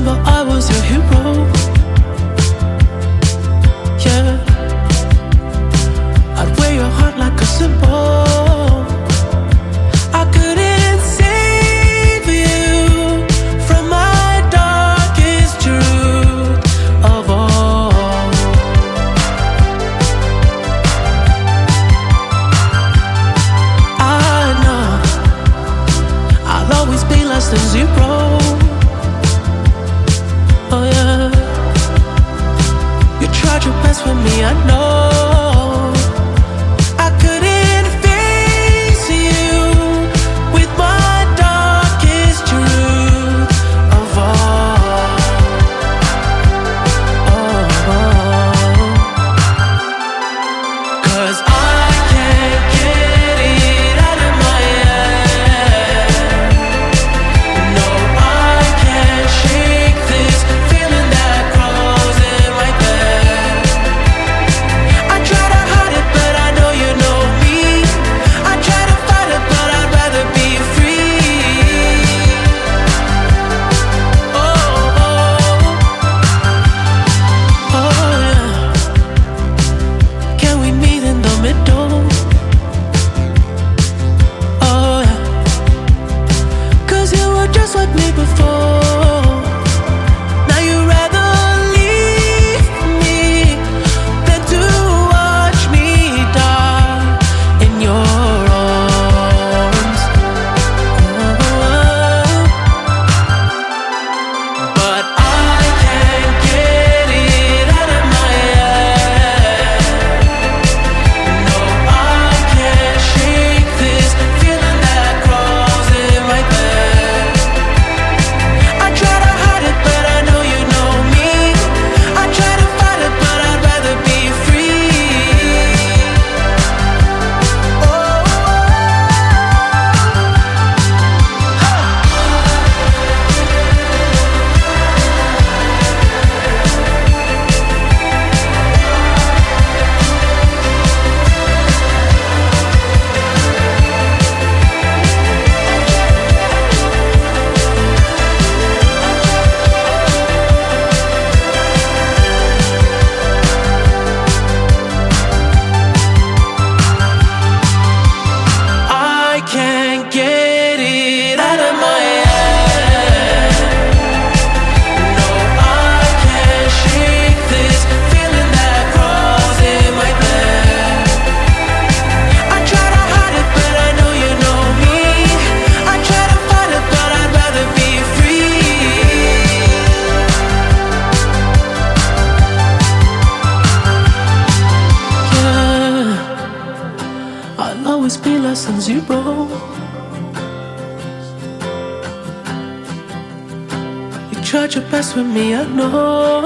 remember I was your hero. dance with me, I know. hurt me before lessons you. You tried your best with me, I know.